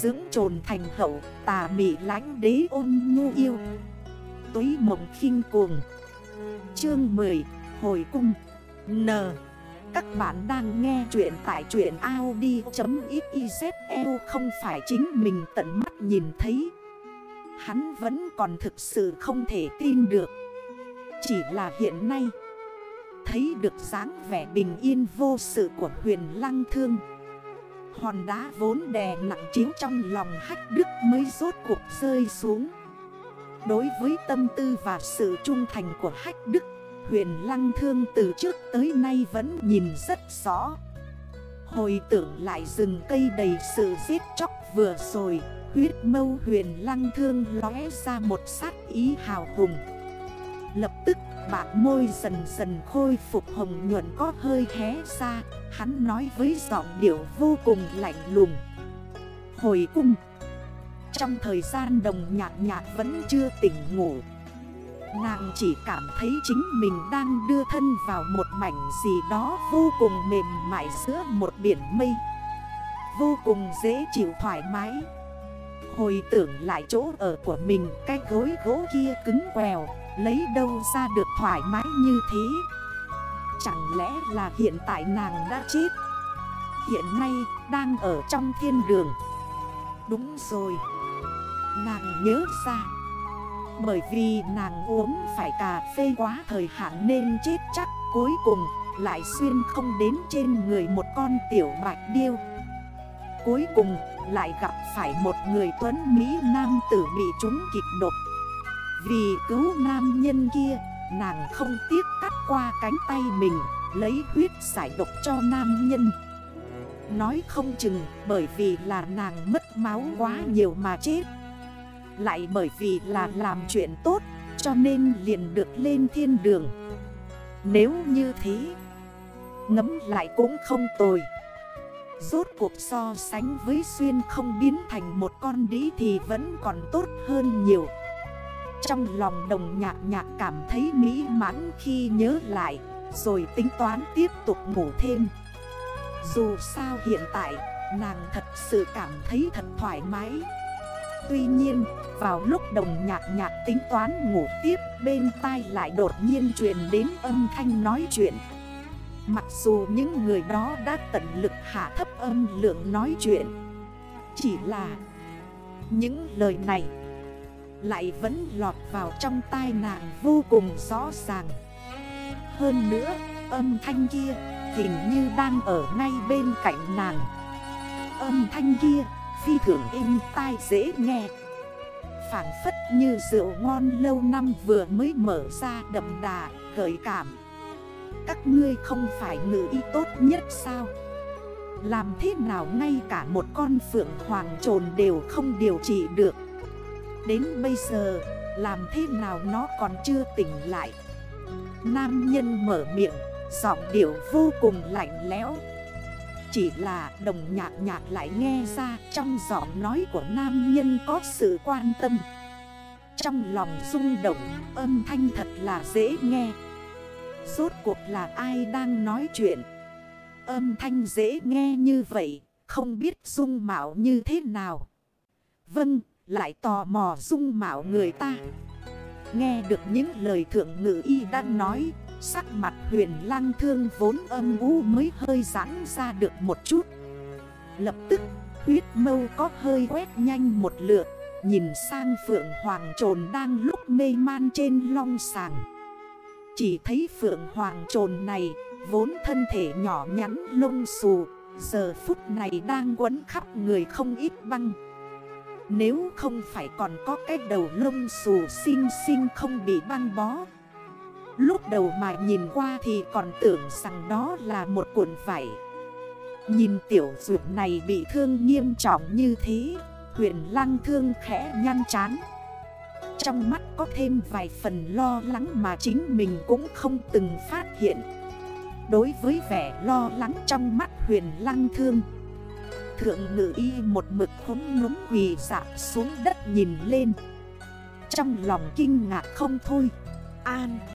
Dưỡng trồn thành hậu, tà mị lánh đế ôn nhu yêu. Túy mộng khinh cuồng. Chương 10 Hồi cung. N. Các bạn đang nghe chuyện tại chuyện Audi.xyzl không phải chính mình tận mắt nhìn thấy. Hắn vẫn còn thực sự không thể tin được. Chỉ là hiện nay, Thấy được dáng vẻ bình yên vô sự của huyền lăng thương. Hòn đá vốn đè nặng chiếu trong lòng hách đức mới rốt cuộc rơi xuống. Đối với tâm tư và sự trung thành của hách đức, Huyền lăng thương từ trước tới nay vẫn nhìn rất rõ. Hồi tưởng lại rừng cây đầy sự giết chóc vừa rồi, Huyết mâu huyền lăng thương lóe ra một sát ý hào hùng. Lập tức bạc môi dần dần khôi phục hồng nhuận có hơi hé ra. Hắn nói với giọng điệu vô cùng lạnh lùng. Hồi cung. Trong thời gian đồng nhạc nhạc vẫn chưa tỉnh ngủ. Nàng chỉ cảm thấy chính mình đang đưa thân vào một mảnh gì đó vô cùng mềm mại giữa một biển mây. Vô cùng dễ chịu thoải mái. Hồi tưởng lại chỗ ở của mình, Cái gối gỗ kia cứng quèo. Lấy đâu ra được thoải mái như thế? Chẳng lẽ là hiện tại nàng đã chết? Hiện nay đang ở trong thiên đường. Đúng rồi. Nàng nhớ ra. Bởi vì nàng uống phải cà phê quá thời hạn nên chết chắc Cuối cùng lại xuyên không đến trên người một con tiểu bạch điêu. Cuối cùng lại gặp phải một người tuấn Mỹ nam tử bị trúng kịch độc. Vì cứu nam nhân kia, Nàng không tiếc cắt qua cánh tay mình, Lấy huyết giải độc cho nam nhân. Nói không chừng bởi vì là nàng mất máu quá nhiều mà chết. Lại bởi vì là làm chuyện tốt, Cho nên liền được lên thiên đường. Nếu như thế, Ngấm lại cũng không tồi. Rốt cuộc so sánh với xuyên không biến thành một con đĩ thì vẫn còn tốt hơn nhiều. Trong lòng đồng nhạc nhạc cảm thấy mỹ mãn khi nhớ lại, Rồi tính toán tiếp tục ngủ thêm. Dù sao hiện tại, nàng thật sự cảm thấy thật thoải mái. Tuy nhiên, vào lúc đồng nhạc nhạc tính toán ngủ tiếp, Bên tai lại đột nhiên truyền đến âm thanh nói chuyện. Mặc dù những người đó đã tận lực hạ thấp âm lượng nói chuyện, Chỉ là những lời này lại vẫn lọt vào trong tai nàng vô cùng rõ ràng. Hơn nữa âm thanh kia hình như đang ở ngay bên cạnh nàng. Âm thanh kia phi thường êm tai dễ nghe. Phản phất như rượu ngon lâu năm vừa mới mở ra đậm đà, gợi cảm. Các ngươi không phải ngữ y tốt nhất sao? Làm thế nào ngay cả một con phượng hoàng trồn đều không điều trị được? Đến bây giờ, làm thế nào nó còn chưa tỉnh lại? Nam nhân mở miệng, Giọng điệu vô cùng lạnh lẽo. Chỉ là đồng nhạc nhạc lại nghe ra Trong giọng nói của nam nhân có sự quan tâm. Trong lòng rung động, âm thanh thật là dễ nghe. Rốt cuộc là ai đang nói chuyện? Âm thanh dễ nghe như vậy, Không biết dung mạo như thế nào. Vâng lại tò mò dung mạo người ta. Nghe được những lời thượng ngữ y đang nói, Sắc mặt huyền lang thương vốn âm u mới hơi giãn ra được một chút. Lập tức, huyết mâu có hơi quét nhanh một lượt, Nhìn sang phượng hoàng trồn đang lúc mê man trên long sàng. Chỉ thấy phượng hoàng trồn này, Vốn thân thể nhỏ nhắn lông xù, Giờ phút này đang quấn khắp người không ít băng. Nếu không phải còn có cái đầu lông xù xinh xinh không bị băng bó. Lúc đầu mà nhìn qua thì còn tưởng rằng đó là một cuộn vải. Nhìn tiểu dược này bị thương nghiêm trọng như thế, Huyền lăng thương khẽ nhăn chán. Trong mắt có thêm vài phần lo lắng mà chính mình cũng không từng phát hiện. Đối với vẻ lo lắng trong mắt huyền lăng thương Thượng ngự y một mực khống núm quỳ dạ xuống đất nhìn lên. Trong lòng kinh ngạc không thôi. An